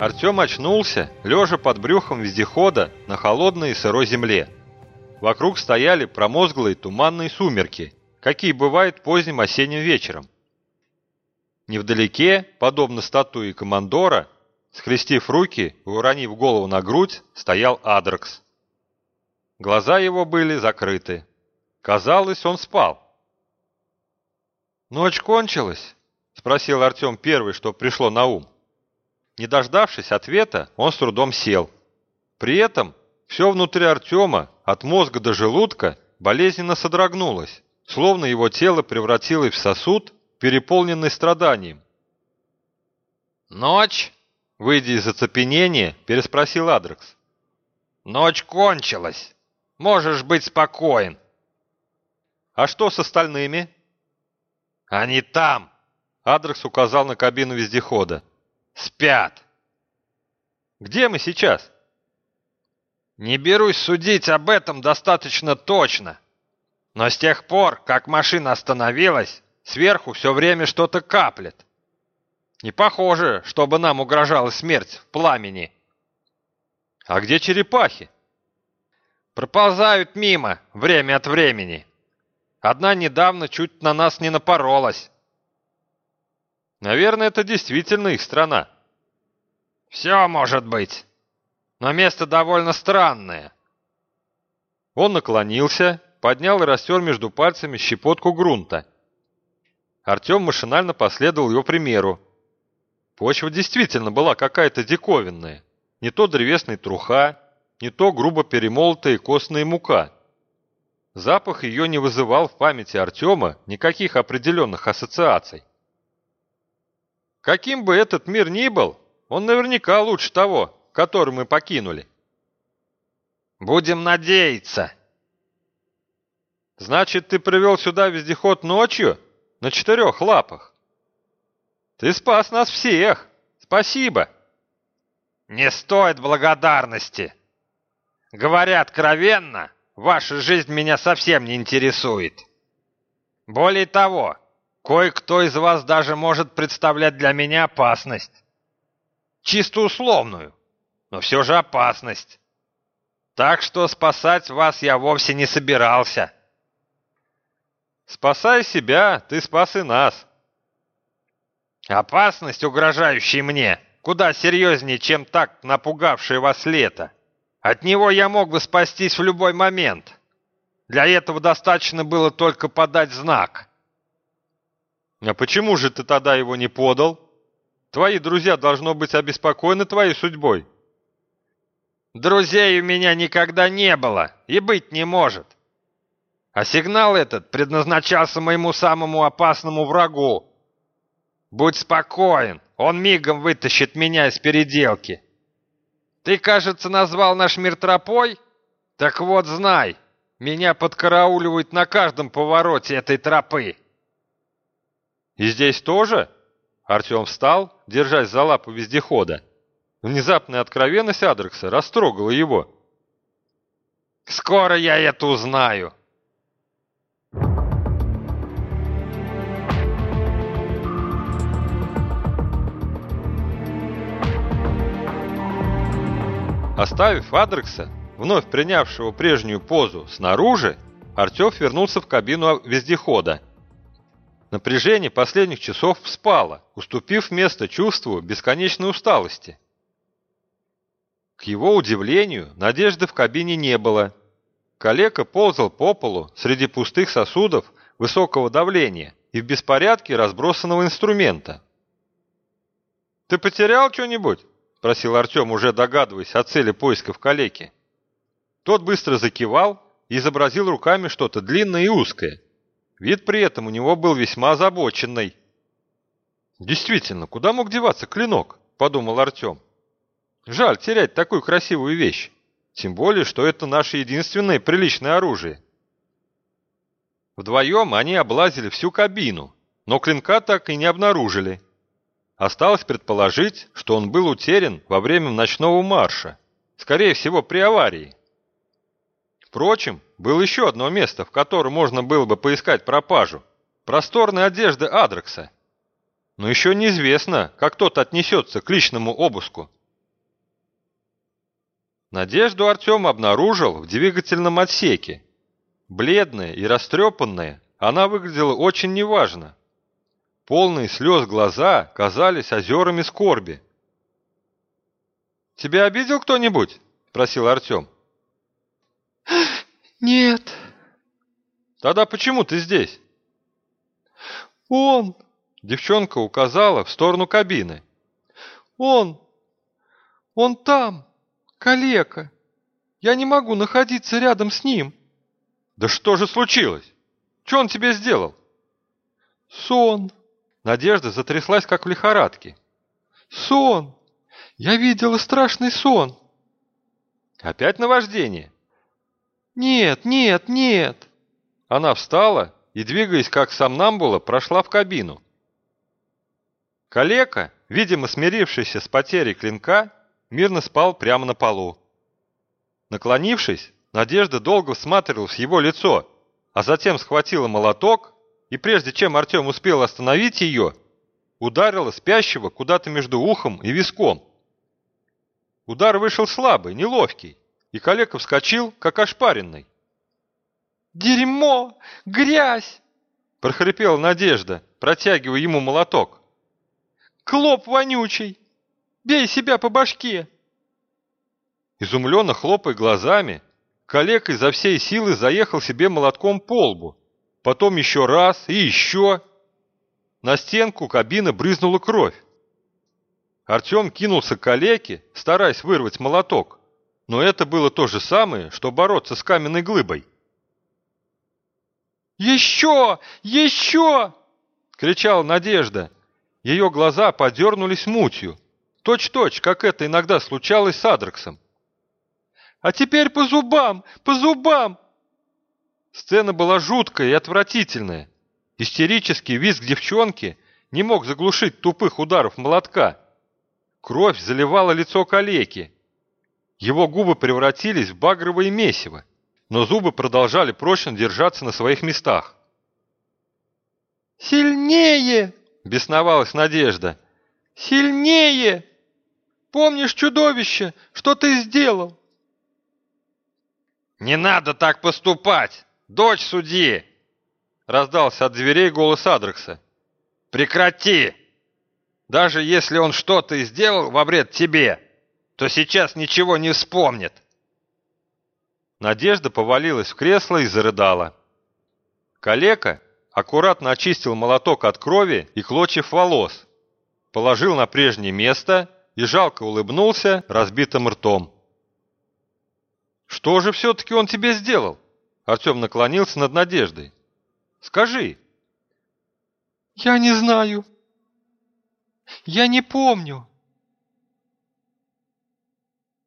Артем очнулся, лежа под брюхом вездехода на холодной и сырой земле. Вокруг стояли промозглые туманные сумерки, какие бывают поздним осенним вечером. Невдалеке, подобно статуе командора, схрестив руки и уронив голову на грудь, стоял Адракс. Глаза его были закрыты. Казалось, он спал. «Ночь кончилась?» — спросил Артем первый, что пришло на ум. Не дождавшись ответа, он с трудом сел. При этом все внутри Артема, от мозга до желудка, болезненно содрогнулось, словно его тело превратилось в сосуд, переполненный страданием. «Ночь?» — выйдя из оцепенения, переспросил Адрекс. «Ночь кончилась. Можешь быть спокоен». «А что с остальными?» «Они там!» — Адрекс указал на кабину вездехода. Спят. Где мы сейчас? Не берусь судить об этом достаточно точно. Но с тех пор, как машина остановилась, сверху все время что-то каплет. Не похоже, чтобы нам угрожала смерть в пламени. А где черепахи? Проползают мимо, время от времени. Одна недавно чуть на нас не напоролась. Наверное, это действительно их страна. Все может быть. Но место довольно странное. Он наклонился, поднял и растер между пальцами щепотку грунта. Артем машинально последовал его примеру. Почва действительно была какая-то диковинная. Не то древесная труха, не то грубо перемолотая костная мука. Запах ее не вызывал в памяти Артема никаких определенных ассоциаций. Каким бы этот мир ни был, он наверняка лучше того, который мы покинули. Будем надеяться. Значит, ты привел сюда вездеход ночью? На четырех лапах? Ты спас нас всех. Спасибо. Не стоит благодарности. Говоря откровенно, ваша жизнь меня совсем не интересует. Более того, Кое-кто из вас даже может представлять для меня опасность. Чисто условную, но все же опасность. Так что спасать вас я вовсе не собирался. Спасая себя, ты спас и нас. Опасность, угрожающая мне, куда серьезнее, чем так напугавшее вас лето. От него я мог бы спастись в любой момент. Для этого достаточно было только подать знак. А почему же ты тогда его не подал? Твои друзья должно быть обеспокоены твоей судьбой. Друзей у меня никогда не было и быть не может. А сигнал этот предназначался моему самому опасному врагу. Будь спокоен, он мигом вытащит меня из переделки. Ты, кажется, назвал наш мир тропой? Так вот, знай, меня подкарауливают на каждом повороте этой тропы. «И здесь тоже?» Артем встал, держась за лапу вездехода. Внезапная откровенность Адрекса растрогала его. «Скоро я это узнаю!» Оставив Адрекса, вновь принявшего прежнюю позу, снаружи, Артем вернулся в кабину вездехода Напряжение последних часов спало, уступив место чувству бесконечной усталости. К его удивлению, надежды в кабине не было. Калека ползал по полу среди пустых сосудов высокого давления и в беспорядке разбросанного инструмента. «Ты потерял что-нибудь?» – спросил Артем, уже догадываясь о цели поиска в калеке. Тот быстро закивал и изобразил руками что-то длинное и узкое – Вид при этом у него был весьма озабоченный. «Действительно, куда мог деваться клинок?» – подумал Артем. «Жаль терять такую красивую вещь, тем более, что это наше единственное приличное оружие». Вдвоем они облазили всю кабину, но клинка так и не обнаружили. Осталось предположить, что он был утерян во время ночного марша, скорее всего при аварии. Впрочем, было еще одно место, в котором можно было бы поискать пропажу. Просторная одежда Адрекса. Но еще неизвестно, как тот отнесется к личному обыску. Надежду Артем обнаружил в двигательном отсеке. Бледная и растрепанная, она выглядела очень неважно. Полные слез глаза казались озерами скорби. «Тебя обидел кто-нибудь?» – спросил Артем. «Нет». «Тогда почему ты здесь?» «Он!» – девчонка указала в сторону кабины. «Он! Он там, калека! Я не могу находиться рядом с ним!» «Да что же случилось? Что он тебе сделал?» «Сон!» Надежда затряслась, как в лихорадке. «Сон! Я видела страшный сон!» «Опять наваждение?» «Нет, нет, нет!» Она встала и, двигаясь как сомнамбула, прошла в кабину. Калека, видимо смирившийся с потерей клинка, мирно спал прямо на полу. Наклонившись, Надежда долго всматривалась в его лицо, а затем схватила молоток и прежде чем Артем успел остановить ее, ударила спящего куда-то между ухом и виском. Удар вышел слабый, неловкий, и калека вскочил, как ошпаренный. «Дерьмо! Грязь!» – прохрипела Надежда, протягивая ему молоток. «Клоп вонючий! Бей себя по башке!» Изумленно хлопая глазами, калека изо всей силы заехал себе молотком по лбу, потом еще раз и еще. На стенку кабины брызнула кровь. Артем кинулся к калеке, стараясь вырвать молоток, но это было то же самое, что бороться с каменной глыбой. «Еще! Еще!» — кричала Надежда. Ее глаза подернулись мутью, точь-точь, как это иногда случалось с Адрексом. «А теперь по зубам! По зубам!» Сцена была жуткая и отвратительная. Истерический визг девчонки не мог заглушить тупых ударов молотка. Кровь заливала лицо калеки. Его губы превратились в багровое месиво, но зубы продолжали прочно держаться на своих местах. «Сильнее!» – бесновалась Надежда. «Сильнее! Помнишь чудовище, что ты сделал?» «Не надо так поступать!» «Дочь судьи!» — раздался от дверей голос Адрекса. «Прекрати! Даже если он что-то и сделал во вред тебе, то сейчас ничего не вспомнит!» Надежда повалилась в кресло и зарыдала. Калека аккуратно очистил молоток от крови и клочьев волос, положил на прежнее место и жалко улыбнулся разбитым ртом. «Что же все-таки он тебе сделал?» Артем наклонился над Надеждой. «Скажи». «Я не знаю. Я не помню».